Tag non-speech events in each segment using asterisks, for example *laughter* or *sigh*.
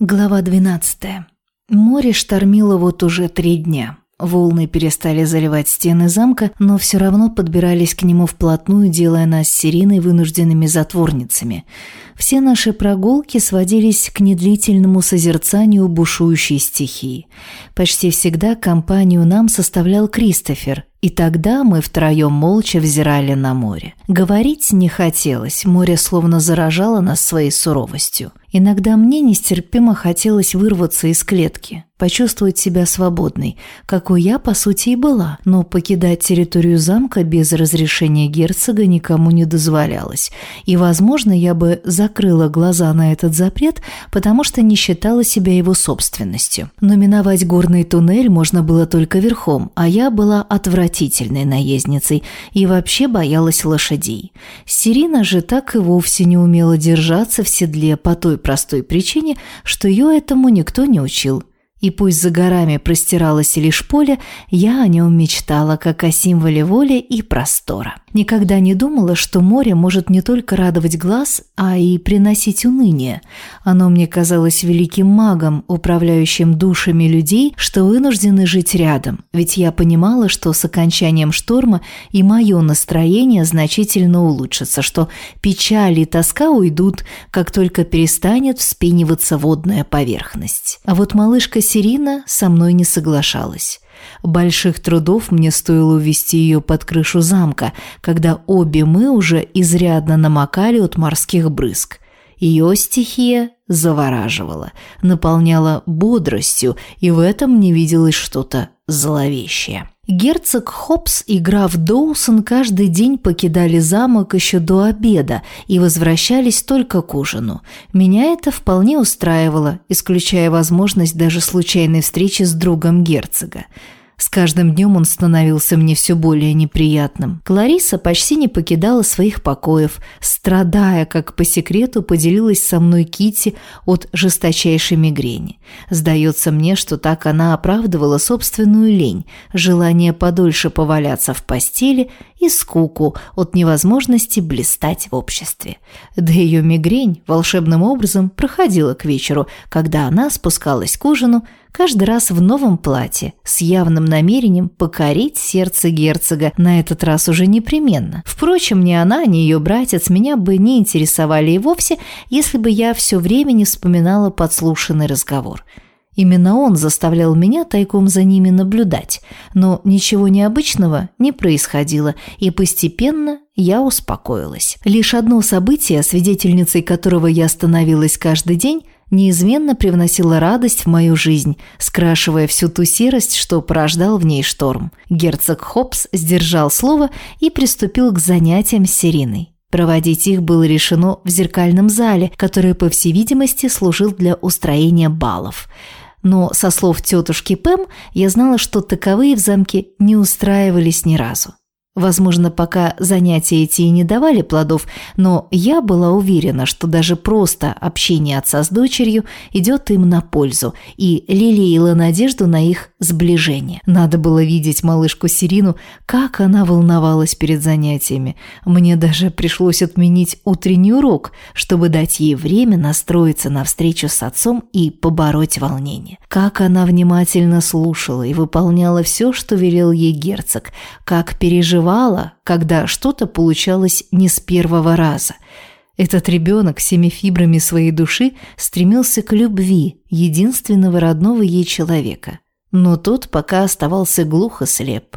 Глава 12. Море штормило вот уже три дня. Волны перестали заливать стены замка, но все равно подбирались к нему вплотную, делая нас с Сириной вынужденными затворницами. Все наши прогулки сводились к недлительному созерцанию бушующей стихии. Почти всегда компанию нам составлял Кристофер, и тогда мы втроем молча взирали на море. Говорить не хотелось, море словно заражало нас своей суровостью. Иногда мне нестерпимо хотелось вырваться из клетки, почувствовать себя свободной, какой я, по сути, и была, но покидать территорию замка без разрешения герцога никому не дозволялось. И, возможно, я бы закрыла глаза на этот запрет, потому что не считала себя его собственностью. Но миновать горный туннель можно было только верхом, а я была отвратительной наездницей и вообще боялась лошадей. Сирина же так и вовсе не умела держаться в седле по той простой причине, что ее этому никто не учил. И пусть за горами простиралось лишь поле, я о нем мечтала, как о символе воли и простора. Никогда не думала, что море может не только радовать глаз, а и приносить уныние. Оно мне казалось великим магом, управляющим душами людей, что вынуждены жить рядом, ведь я понимала, что с окончанием шторма и мое настроение значительно улучшится, что печаль и тоска уйдут, как только перестанет вспениваться водная поверхность. А вот малышка Сирина со мной не соглашалась. Больших трудов мне стоило увести ее под крышу замка, когда обе мы уже изрядно намокали от морских брызг. Ее стихия завораживала, наполняла бодростью, и в этом не виделось что-то зловещее. Герцог Хопс и граф Доусон каждый день покидали замок еще до обеда и возвращались только к ужину. Меня это вполне устраивало, исключая возможность даже случайной встречи с другом герцога. С каждым днем он становился мне все более неприятным. Клариса почти не покидала своих покоев, страдая, как по секрету поделилась со мной Кити от жесточайшей мигрени. Сдается мне, что так она оправдывала собственную лень, желание подольше поваляться в постели и скуку от невозможности блистать в обществе. Да ее мигрень волшебным образом проходила к вечеру, когда она спускалась к ужину, каждый раз в новом платье, с явным намерением покорить сердце герцога, на этот раз уже непременно. Впрочем, ни она, ни ее братец меня бы не интересовали и вовсе, если бы я все время не вспоминала подслушанный разговор. Именно он заставлял меня тайком за ними наблюдать, но ничего необычного не происходило, и постепенно я успокоилась. Лишь одно событие, свидетельницей которого я становилась каждый день – неизменно привносила радость в мою жизнь, скрашивая всю ту серость, что порождал в ней шторм. Герцог Хопс сдержал слово и приступил к занятиям с Сериной. Проводить их было решено в зеркальном зале, который, по всей видимости, служил для устроения балов. Но, со слов тетушки Пэм, я знала, что таковые в замке не устраивались ни разу. Возможно, пока занятия эти и не давали плодов, но я была уверена, что даже просто общение отца с дочерью идет им на пользу и лелеяла надежду на их сближение. Надо было видеть малышку Сирину, как она волновалась перед занятиями. Мне даже пришлось отменить утренний урок, чтобы дать ей время настроиться на встречу с отцом и побороть волнение. Как она внимательно слушала и выполняла все, что велел ей герцог, как переживала когда что-то получалось не с первого раза. Этот ребенок всеми фибрами своей души стремился к любви единственного родного ей человека. Но тот пока оставался глухо слеп.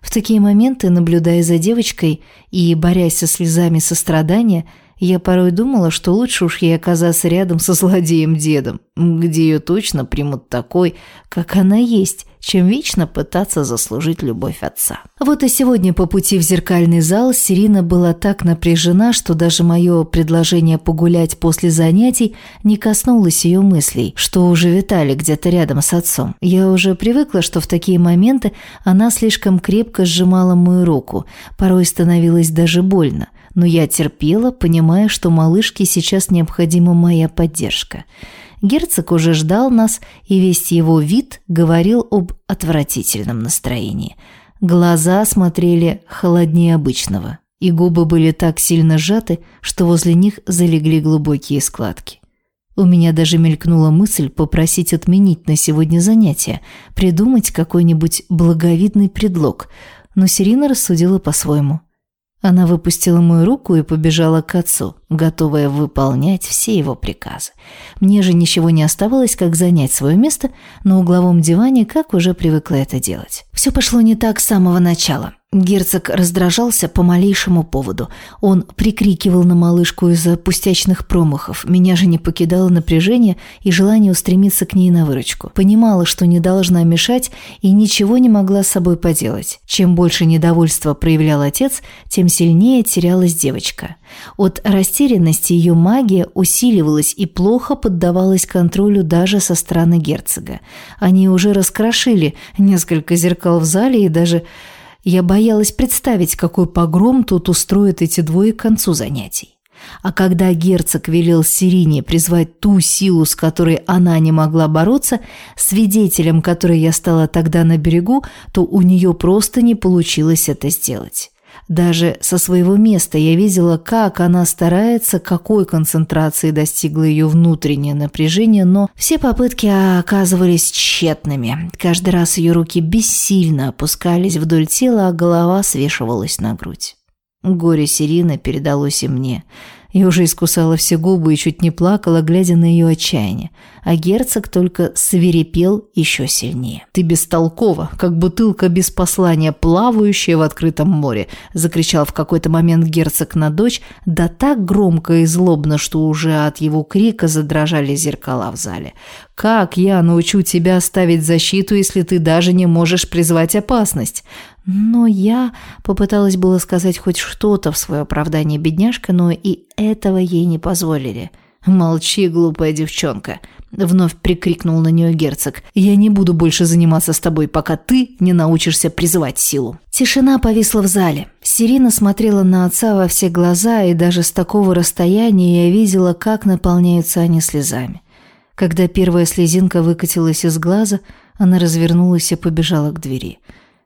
В такие моменты, наблюдая за девочкой и борясь со слезами сострадания, я порой думала, что лучше уж ей оказаться рядом со злодеем-дедом, где ее точно примут такой, как она есть, чем вечно пытаться заслужить любовь отца. Вот и сегодня по пути в зеркальный зал Сирина была так напряжена, что даже мое предложение погулять после занятий не коснулось ее мыслей, что уже витали где-то рядом с отцом. Я уже привыкла, что в такие моменты она слишком крепко сжимала мою руку, порой становилось даже больно – но я терпела, понимая, что малышке сейчас необходима моя поддержка. Герцог уже ждал нас, и весь его вид говорил об отвратительном настроении. Глаза смотрели холоднее обычного, и губы были так сильно сжаты, что возле них залегли глубокие складки. У меня даже мелькнула мысль попросить отменить на сегодня занятие, придумать какой-нибудь благовидный предлог, но Сирина рассудила по-своему – она выпустила мою руку и побежала к отцу, готовая выполнять все его приказы. Мне же ничего не оставалось, как занять свое место на угловом диване, как уже привыкла это делать. Все пошло не так с самого начала. Герцог раздражался по малейшему поводу. Он прикрикивал на малышку из-за пустячных промахов. Меня же не покидало напряжение и желание устремиться к ней на выручку. Понимала, что не должна мешать и ничего не могла с собой поделать. Чем больше недовольства проявлял отец, тем сильнее терялась девочка. От растерянности ее магия усиливалась и плохо поддавалась контролю даже со стороны герцога. Они уже раскрошили несколько зеркал в зале и даже я боялась представить, какой погром тут устроят эти двое к концу занятий. А когда герцог велел Сирине призвать ту силу, с которой она не могла бороться, свидетелем которой я стала тогда на берегу, то у нее просто не получилось это сделать. Даже со своего места я видела, как она старается, какой концентрации достигло ее внутреннее напряжение, но все попытки оказывались тщетными. Каждый раз ее руки бессильно опускались вдоль тела, а голова свешивалась на грудь. Горе Сирины передалось и мне – я уже искусала все губы и чуть не плакала, глядя на ее отчаяние. А герцог только свирепел еще сильнее. «Ты бестолкова, как бутылка без послания, плавающая в открытом море», закричал в какой-то момент герцог на дочь, да так громко и злобно, что уже от его крика задрожали зеркала в зале. «Как я научу тебя ставить защиту, если ты даже не можешь призвать опасность? Но я попыталась было сказать хоть что-то в свое оправдание бедняжка, но и этого ей не позволили. «Молчи, глупая девчонка!» — вновь прикрикнул на нее герцог. «Я не буду больше заниматься с тобой, пока ты не научишься призывать силу». Тишина повисла в зале. Сирина смотрела на отца во все глаза, и даже с такого расстояния я видела, как наполняются они слезами. Когда первая слезинка выкатилась из глаза, она развернулась и побежала к двери.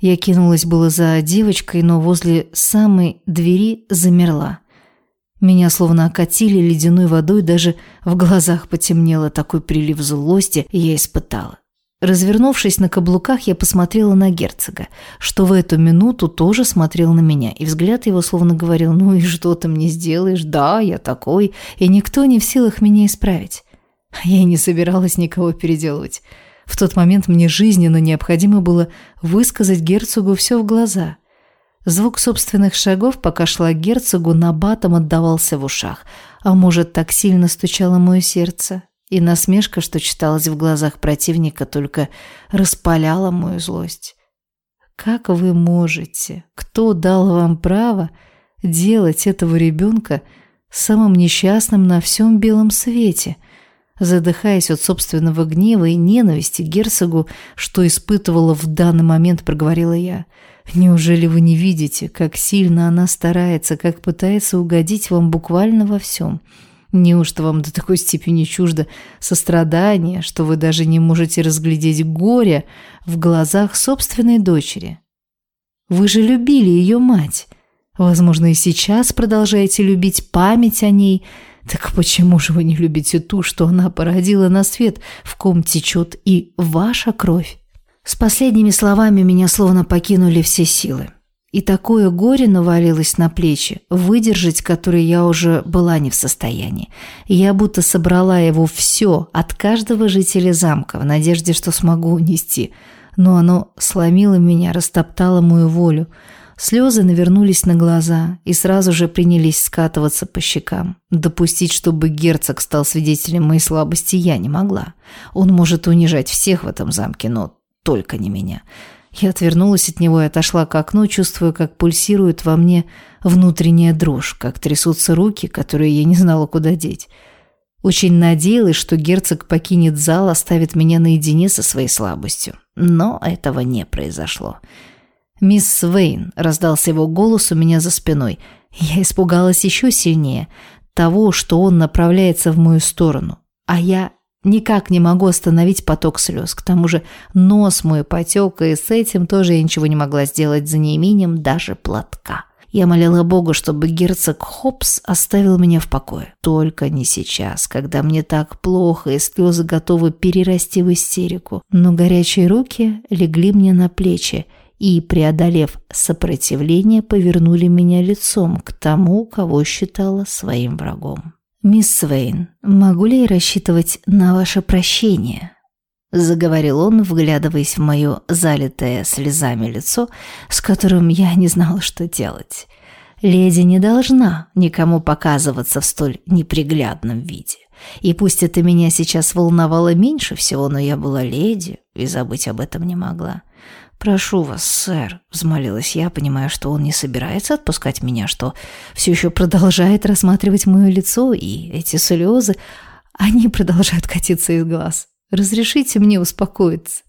Я кинулась было за девочкой, но возле самой двери замерла. Меня словно окатили ледяной водой, даже в глазах потемнело такой прилив злости, я испытала. Развернувшись на каблуках, я посмотрела на герцога, что в эту минуту тоже смотрел на меня, и взгляд его словно говорил «Ну и что ты мне сделаешь? Да, я такой, и никто не в силах меня исправить». Я и не собиралась никого переделывать. В тот момент мне жизненно необходимо было высказать герцогу все в глаза. Звук собственных шагов, пока шла к герцогу, на батом отдавался в ушах. А может, так сильно стучало мое сердце? И насмешка, что читалась в глазах противника, только распаляла мою злость. Как вы можете? Кто дал вам право делать этого ребенка самым несчастным на всем белом свете – Задыхаясь от собственного гнева и ненависти герцогу, что испытывала в данный момент, проговорила я. «Неужели вы не видите, как сильно она старается, как пытается угодить вам буквально во всем?» Неужто вам до такой степени чуждо сострадание, что вы даже не можете разглядеть горе в глазах собственной дочери? Вы же любили ее мать. Возможно, и сейчас продолжаете любить память о ней – так почему же вы не любите ту, что она породила на свет, в ком течет и ваша кровь? С последними словами меня словно покинули все силы. И такое горе навалилось на плечи, выдержать которое я уже была не в состоянии. Я будто собрала его все от каждого жителя замка в надежде, что смогу унести. Но оно сломило меня, растоптало мою волю. Слезы навернулись на глаза и сразу же принялись скатываться по щекам. Допустить, чтобы герцог стал свидетелем моей слабости, я не могла. Он может унижать всех в этом замке, но только не меня. Я отвернулась от него и отошла к окну, чувствуя, как пульсирует во мне внутренняя дрожь, как трясутся руки, которые я не знала, куда деть. Очень надеялась, что герцог покинет зал, оставит меня наедине со своей слабостью. Но этого не произошло. «Мисс Свейн», — раздался его голос у меня за спиной. Я испугалась еще сильнее того, что он направляется в мою сторону. А я никак не могу остановить поток слез. К тому же нос мой потек, и с этим тоже я ничего не могла сделать за неимением даже платка. Я молила Бога, чтобы герцог Хопс оставил меня в покое. Только не сейчас, когда мне так плохо и слезы готовы перерасти в истерику. Но горячие руки легли мне на плечи и, преодолев сопротивление, повернули меня лицом к тому, кого считала своим врагом. «Мисс Свейн, могу ли я рассчитывать на ваше прощение?» Заговорил он, вглядываясь в мое залитое слезами лицо, с которым я не знала, что делать. Леди не должна никому показываться в столь неприглядном виде. И пусть это меня сейчас волновало меньше всего, но я была леди и забыть об этом не могла. «Прошу вас, сэр», — взмолилась я, понимая, что он не собирается отпускать меня, что все еще продолжает рассматривать мое лицо, и эти слезы, они продолжают катиться из глаз. Разрешите мне успокоиться».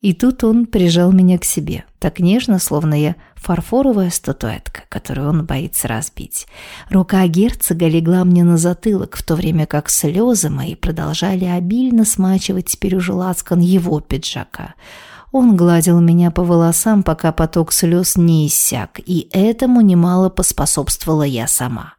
И тут он прижал меня к себе, так нежно, словно я фарфоровая статуэтка, которую он боится разбить. Рука герцога легла мне на затылок, в то время как слезы мои продолжали обильно смачивать теперь уже лацкан его пиджака. Он гладил меня по волосам, пока поток слез не иссяк, и этому немало поспособствовала я сама.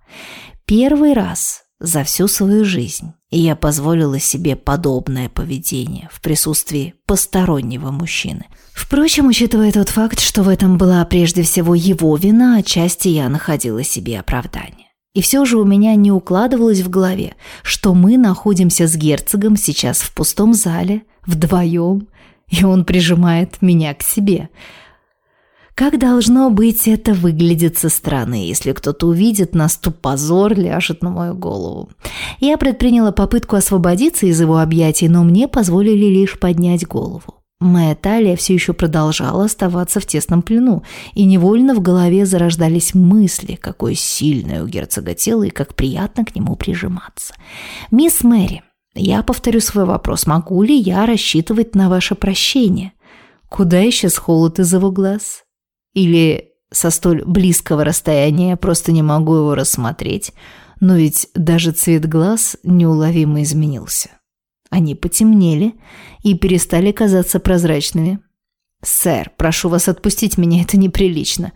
Первый раз за всю свою жизнь, я позволила себе подобное поведение в присутствии постороннего мужчины. Впрочем, учитывая тот факт, что в этом была прежде всего его вина, отчасти я находила себе оправдание. И все же у меня не укладывалось в голове, что мы находимся с герцогом сейчас в пустом зале, вдвоем, и он прижимает меня к себе – как должно быть это выглядит со стороны, если кто-то увидит нас, то позор ляжет на мою голову. Я предприняла попытку освободиться из его объятий, но мне позволили лишь поднять голову. Моя талия все еще продолжала оставаться в тесном плену, и невольно в голове зарождались мысли, какое сильное у герцога тело и как приятно к нему прижиматься. «Мисс Мэри, я повторю свой вопрос. Могу ли я рассчитывать на ваше прощение?» Куда исчез холод из его глаз? Или со столь близкого расстояния просто не могу его рассмотреть, но ведь даже цвет глаз неуловимо изменился. Они потемнели и перестали казаться прозрачными. «Сэр, прошу вас отпустить меня, это неприлично.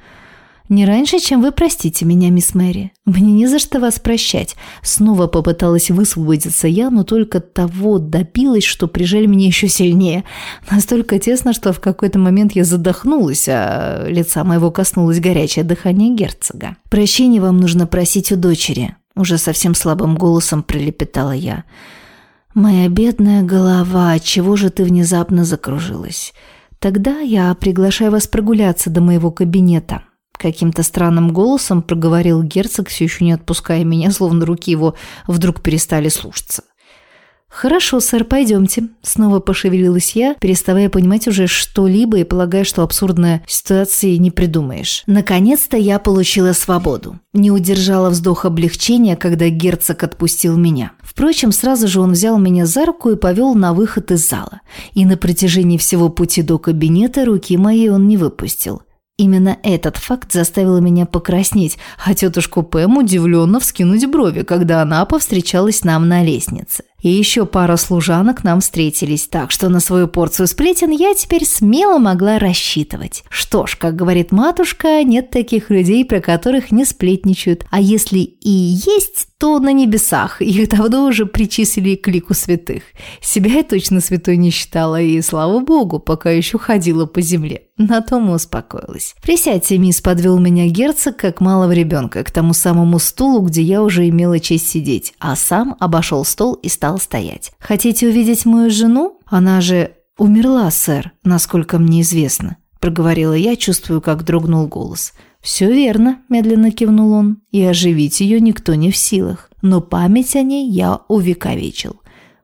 «Не раньше, чем вы простите меня, мисс Мэри. Мне не за что вас прощать». Снова попыталась высвободиться я, но только того добилась, что прижали меня еще сильнее. Настолько тесно, что в какой-то момент я задохнулась, а лица моего коснулось горячее дыхание герцога. «Прощения вам нужно просить у дочери», – уже совсем слабым голосом пролепетала я. «Моя бедная голова, чего же ты внезапно закружилась?» Тогда я приглашаю вас прогуляться до моего кабинета. Каким-то странным голосом проговорил герцог, все еще не отпуская меня, словно руки его вдруг перестали слушаться. «Хорошо, сэр, пойдемте». Снова пошевелилась я, переставая понимать уже что-либо и полагая, что абсурдной ситуации не придумаешь. Наконец-то я получила свободу. Не удержала вздох облегчения, когда герцог отпустил меня. Впрочем, сразу же он взял меня за руку и повел на выход из зала. И на протяжении всего пути до кабинета руки мои он не выпустил. Именно этот факт заставил меня покраснеть, а тетушку Пэм удивленно вскинуть брови, когда она повстречалась нам на лестнице. И еще пара служанок нам встретились, так что на свою порцию сплетен я теперь смело могла рассчитывать. Что ж, как говорит матушка, нет таких людей, про которых не сплетничают. А если и есть, то на небесах. Их *laughs* давно уже причислили к лику святых. Себя я точно святой не считала, и, слава богу, пока еще ходила по земле. На том и успокоилась. «Присядьте, мисс», — подвел меня герцог, как малого ребенка, к тому самому стулу, где я уже имела честь сидеть, а сам обошел стол и стал стоять. «Хотите увидеть мою жену? Она же умерла, сэр, насколько мне известно», – проговорила я, чувствую, как дрогнул голос. «Все верно», – медленно кивнул он, – «и оживить ее никто не в силах, но память о ней я увековечил».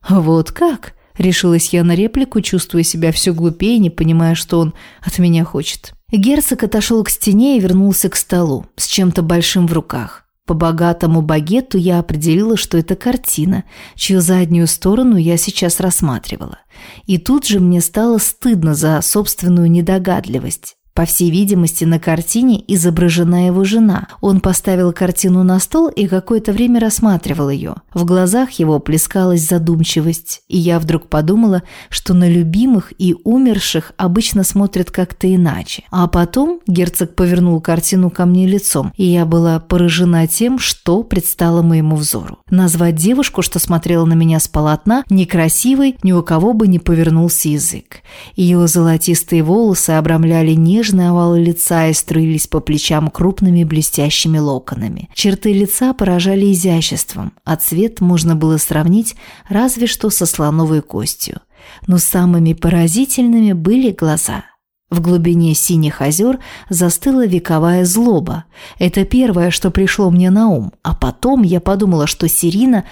«Вот как?» – решилась я на реплику, чувствуя себя все глупее, не понимая, что он от меня хочет. Герцог отошел к стене и вернулся к столу с чем-то большим в руках. По богатому багету я определила, что это картина, чью заднюю сторону я сейчас рассматривала. И тут же мне стало стыдно за собственную недогадливость. По всей видимости, на картине изображена его жена. Он поставил картину на стол и какое-то время рассматривал ее. В глазах его плескалась задумчивость, и я вдруг подумала, что на любимых и умерших обычно смотрят как-то иначе. А потом герцог повернул картину ко мне лицом, и я была поражена тем, что предстало моему взору. Назвать девушку, что смотрела на меня с полотна, некрасивой, ни у кого бы не повернулся язык. Ее золотистые волосы обрамляли нежно нежные овалы лица и струились по плечам крупными блестящими локонами. Черты лица поражали изяществом, а цвет можно было сравнить разве что со слоновой костью. Но самыми поразительными были глаза – в глубине синих озер застыла вековая злоба. Это первое, что пришло мне на ум. А потом я подумала, что Сирина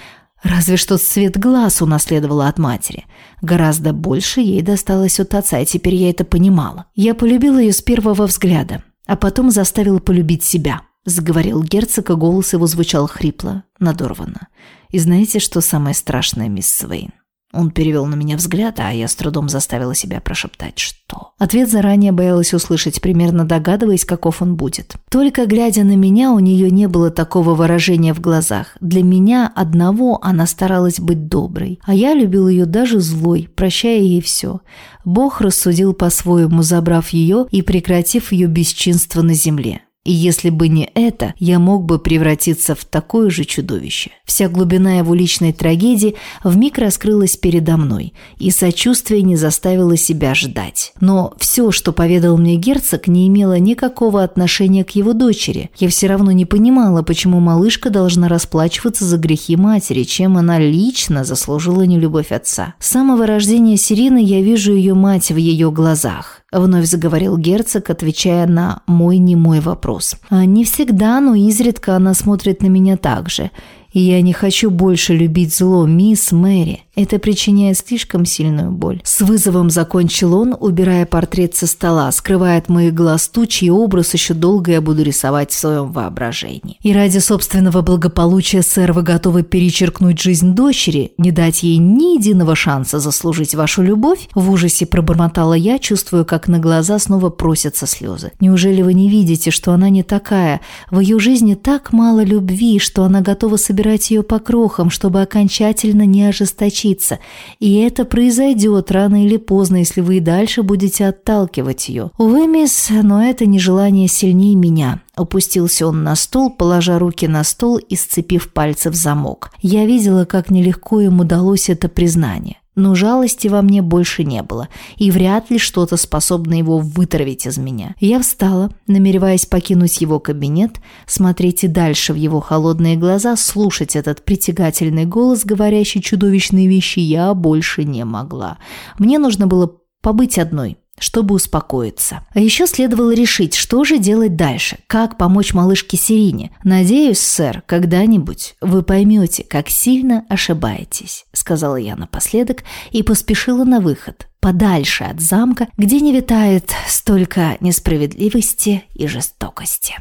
Разве что цвет глаз унаследовала от матери. Гораздо больше ей досталось от отца, и теперь я это понимала. Я полюбила ее с первого взгляда, а потом заставила полюбить себя. Заговорил герцог, и голос его звучал хрипло, надорванно. И знаете, что самое страшное, мисс Свейн? Он перевел на меня взгляд, а я с трудом заставила себя прошептать «что?». Ответ заранее боялась услышать, примерно догадываясь, каков он будет. Только глядя на меня, у нее не было такого выражения в глазах. Для меня одного она старалась быть доброй, а я любил ее даже злой, прощая ей все. Бог рассудил по-своему, забрав ее и прекратив ее бесчинство на земле. И если бы не это, я мог бы превратиться в такое же чудовище. Вся глубина его личной трагедии вмиг раскрылась передо мной, и сочувствие не заставило себя ждать. Но все, что поведал мне герцог, не имело никакого отношения к его дочери. Я все равно не понимала, почему малышка должна расплачиваться за грехи матери, чем она лично заслужила нелюбовь отца. С самого рождения Сирины я вижу ее мать в ее глазах. Вновь заговорил герцог, отвечая на мой немой вопрос. «А «Не всегда, но изредка она смотрит на меня так же. И я не хочу больше любить зло, мисс Мэри. Это причиняет слишком сильную боль. С вызовом закончил он, убирая портрет со стола, скрывая от моих глаз ту, чей образ еще долго я буду рисовать в своем воображении. И ради собственного благополучия, сэр, вы готовы перечеркнуть жизнь дочери, не дать ей ни единого шанса заслужить вашу любовь? В ужасе пробормотала я, чувствуя, как на глаза снова просятся слезы. Неужели вы не видите, что она не такая? В ее жизни так мало любви, что она готова собирать ее по крохам, чтобы окончательно не ожесточить случится, и это произойдет рано или поздно, если вы и дальше будете отталкивать ее. Увы, мисс, но это нежелание сильнее меня. Опустился он на стол, положа руки на стол и сцепив пальцы в замок. Я видела, как нелегко ему удалось это признание. Но жалости во мне больше не было, и вряд ли что-то способно его вытравить из меня. Я встала, намереваясь покинуть его кабинет, смотреть и дальше в его холодные глаза, слушать этот притягательный голос, говорящий чудовищные вещи, я больше не могла. Мне нужно было побыть одной, чтобы успокоиться. А еще следовало решить, что же делать дальше, как помочь малышке Сирине. Надеюсь, сэр, когда-нибудь вы поймете, как сильно ошибаетесь, сказала я напоследок и поспешила на выход, подальше от замка, где не витает столько несправедливости и жестокости.